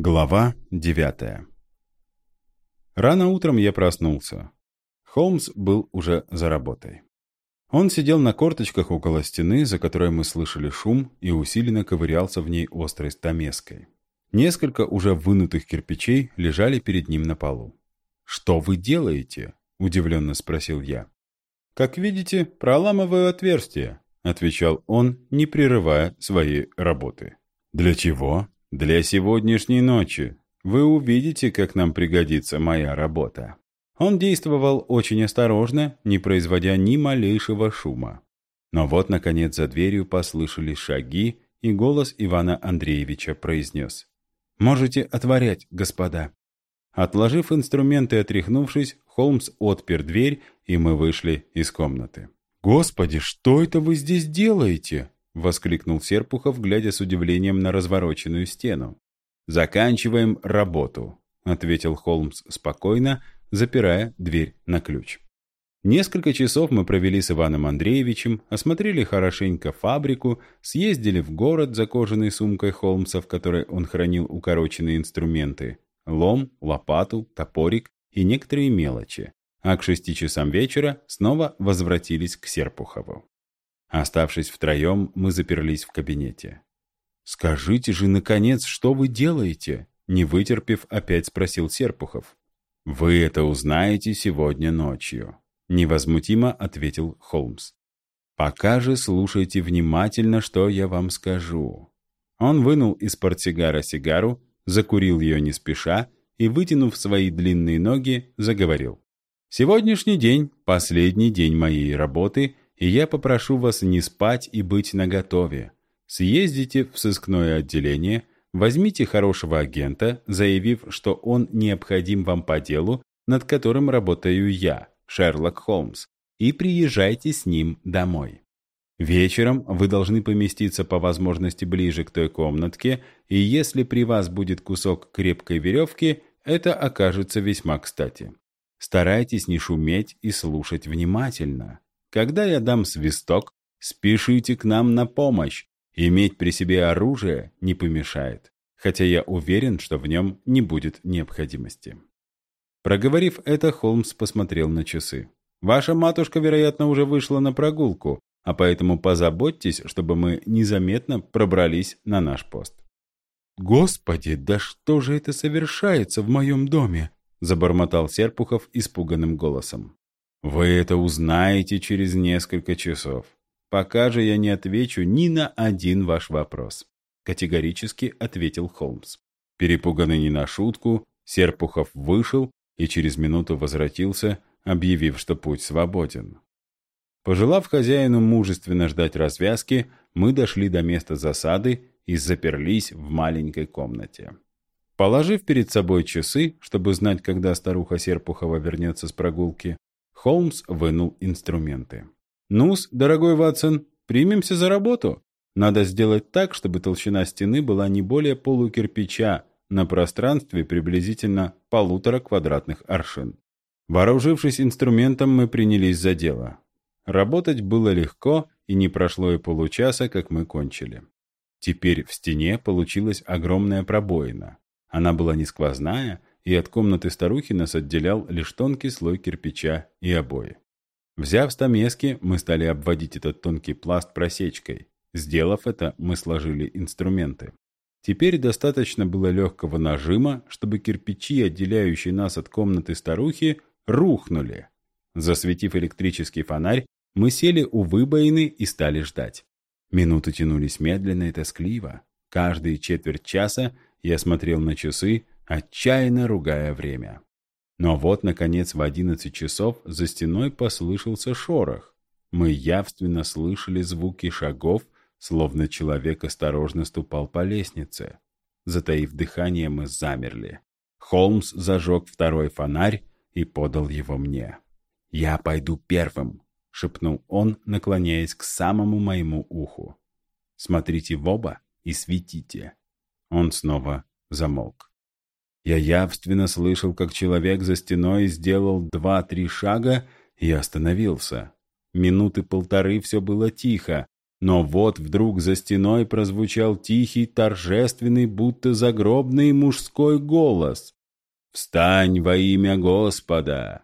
Глава девятая Рано утром я проснулся. Холмс был уже за работой. Он сидел на корточках около стены, за которой мы слышали шум, и усиленно ковырялся в ней острой стамеской. Несколько уже вынутых кирпичей лежали перед ним на полу. «Что вы делаете?» – удивленно спросил я. «Как видите, проламываю отверстие», – отвечал он, не прерывая своей работы. «Для чего?» Для сегодняшней ночи вы увидите, как нам пригодится моя работа». Он действовал очень осторожно, не производя ни малейшего шума. Но вот, наконец, за дверью послышались шаги, и голос Ивана Андреевича произнес. «Можете отворять, господа». Отложив инструменты и отряхнувшись, Холмс отпер дверь, и мы вышли из комнаты. «Господи, что это вы здесь делаете?» — воскликнул Серпухов, глядя с удивлением на развороченную стену. «Заканчиваем работу», — ответил Холмс спокойно, запирая дверь на ключ. Несколько часов мы провели с Иваном Андреевичем, осмотрели хорошенько фабрику, съездили в город за кожаной сумкой Холмса, в которой он хранил укороченные инструменты, лом, лопату, топорик и некоторые мелочи, а к шести часам вечера снова возвратились к Серпухову. Оставшись втроем, мы заперлись в кабинете. «Скажите же, наконец, что вы делаете?» Не вытерпев, опять спросил Серпухов. «Вы это узнаете сегодня ночью», — невозмутимо ответил Холмс. «Пока же слушайте внимательно, что я вам скажу». Он вынул из портсигара сигару, закурил ее не спеша и, вытянув свои длинные ноги, заговорил. «Сегодняшний день — последний день моей работы — и я попрошу вас не спать и быть наготове. Съездите в сыскное отделение, возьмите хорошего агента, заявив, что он необходим вам по делу, над которым работаю я, Шерлок Холмс, и приезжайте с ним домой. Вечером вы должны поместиться по возможности ближе к той комнатке, и если при вас будет кусок крепкой веревки, это окажется весьма кстати. Старайтесь не шуметь и слушать внимательно. Когда я дам свисток, спешите к нам на помощь. Иметь при себе оружие не помешает, хотя я уверен, что в нем не будет необходимости. Проговорив это, Холмс посмотрел на часы. «Ваша матушка, вероятно, уже вышла на прогулку, а поэтому позаботьтесь, чтобы мы незаметно пробрались на наш пост». «Господи, да что же это совершается в моем доме?» забормотал Серпухов испуганным голосом. Вы это узнаете через несколько часов. Пока же я не отвечу ни на один ваш вопрос. Категорически ответил Холмс. Перепуганный не на шутку, Серпухов вышел и через минуту возвратился, объявив, что путь свободен. Пожелав хозяину мужественно ждать развязки, мы дошли до места засады и заперлись в маленькой комнате. Положив перед собой часы, чтобы знать, когда старуха Серпухова вернется с прогулки, Холмс вынул инструменты. «Ну-с, дорогой Ватсон, примемся за работу. Надо сделать так, чтобы толщина стены была не более полукирпича на пространстве приблизительно полутора квадратных аршин». Вооружившись инструментом, мы принялись за дело. Работать было легко, и не прошло и получаса, как мы кончили. Теперь в стене получилась огромная пробоина. Она была не сквозная, и от комнаты старухи нас отделял лишь тонкий слой кирпича и обои. Взяв стамески, мы стали обводить этот тонкий пласт просечкой. Сделав это, мы сложили инструменты. Теперь достаточно было легкого нажима, чтобы кирпичи, отделяющие нас от комнаты старухи, рухнули. Засветив электрический фонарь, мы сели у выбоины и стали ждать. Минуты тянулись медленно и тоскливо. Каждые четверть часа я смотрел на часы, отчаянно ругая время. Но вот, наконец, в одиннадцать часов за стеной послышался шорох. Мы явственно слышали звуки шагов, словно человек осторожно ступал по лестнице. Затаив дыхание, мы замерли. Холмс зажег второй фонарь и подал его мне. «Я пойду первым», — шепнул он, наклоняясь к самому моему уху. «Смотрите в оба и светите». Он снова замолк. Я явственно слышал, как человек за стеной сделал два-три шага и остановился. Минуты полторы все было тихо, Но вот вдруг за стеной прозвучал тихий, торжественный, будто загробный мужской голос. «Встань во имя Господа!»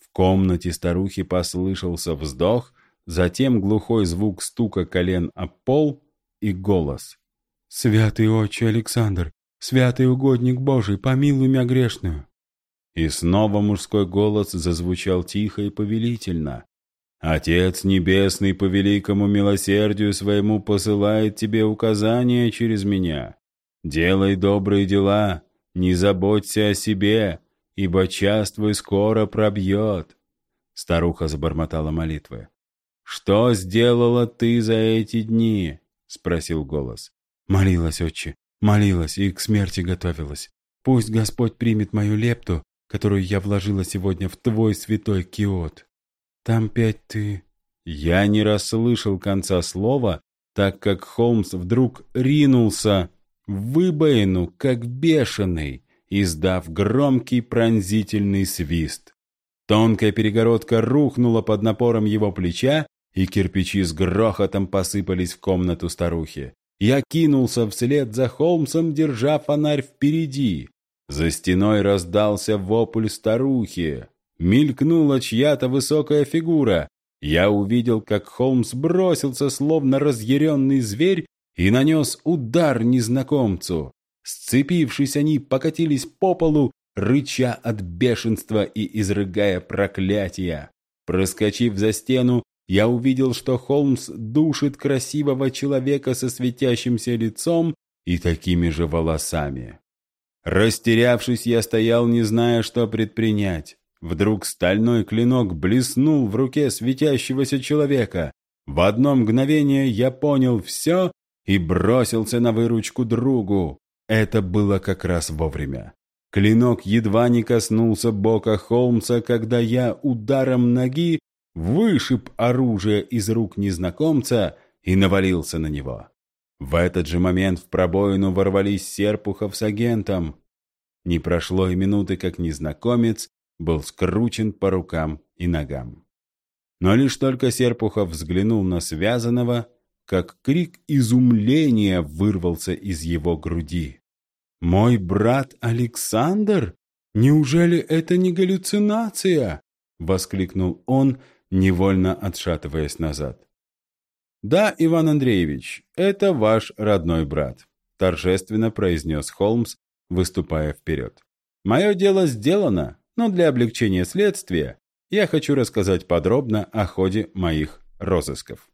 В комнате старухи послышался вздох, затем глухой звук стука колен об пол и голос. «Святый отче Александр, святый угодник Божий, помилуй меня грешную!» И снова мужской голос зазвучал тихо и повелительно. Отец Небесный по великому милосердию своему посылает тебе указания через меня. Делай добрые дела, не заботься о себе, ибо час твой скоро пробьет. Старуха забормотала молитвы. «Что сделала ты за эти дни?» — спросил голос. «Молилась, отче, молилась и к смерти готовилась. Пусть Господь примет мою лепту, которую я вложила сегодня в твой святой киот». Там пять ты...» Я не расслышал конца слова, так как Холмс вдруг ринулся в выбоину, как бешеный, издав громкий пронзительный свист. Тонкая перегородка рухнула под напором его плеча, и кирпичи с грохотом посыпались в комнату старухи. Я кинулся вслед за Холмсом, держа фонарь впереди. За стеной раздался вопль старухи. Мелькнула чья-то высокая фигура. Я увидел, как Холмс бросился, словно разъяренный зверь, и нанес удар незнакомцу. Сцепившись, они покатились по полу, рыча от бешенства и изрыгая проклятия. Проскочив за стену, я увидел, что Холмс душит красивого человека со светящимся лицом и такими же волосами. Растерявшись, я стоял, не зная, что предпринять. Вдруг стальной клинок блеснул в руке светящегося человека. В одно мгновение я понял все и бросился на выручку другу. Это было как раз вовремя. Клинок едва не коснулся бока Холмса, когда я ударом ноги вышиб оружие из рук незнакомца и навалился на него. В этот же момент в пробоину ворвались Серпухов с агентом. Не прошло и минуты, как незнакомец был скручен по рукам и ногам. Но лишь только Серпухов взглянул на связанного, как крик изумления вырвался из его груди. «Мой брат Александр? Неужели это не галлюцинация?» — воскликнул он, невольно отшатываясь назад. «Да, Иван Андреевич, это ваш родной брат», — торжественно произнес Холмс, выступая вперед. «Мое дело сделано, но для облегчения следствия я хочу рассказать подробно о ходе моих розысков.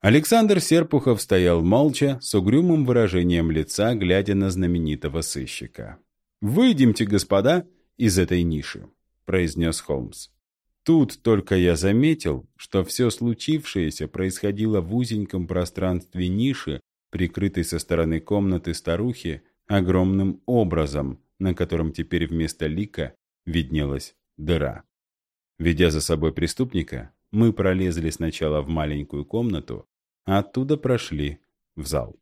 Александр Серпухов стоял молча, с угрюмым выражением лица, глядя на знаменитого сыщика. «Выйдемте, господа, из этой ниши», — произнес Холмс. Тут только я заметил, что все случившееся происходило в узеньком пространстве ниши, прикрытой со стороны комнаты старухи огромным образом, на котором теперь вместо лика виднелась дыра. Ведя за собой преступника, мы пролезли сначала в маленькую комнату, а оттуда прошли в зал.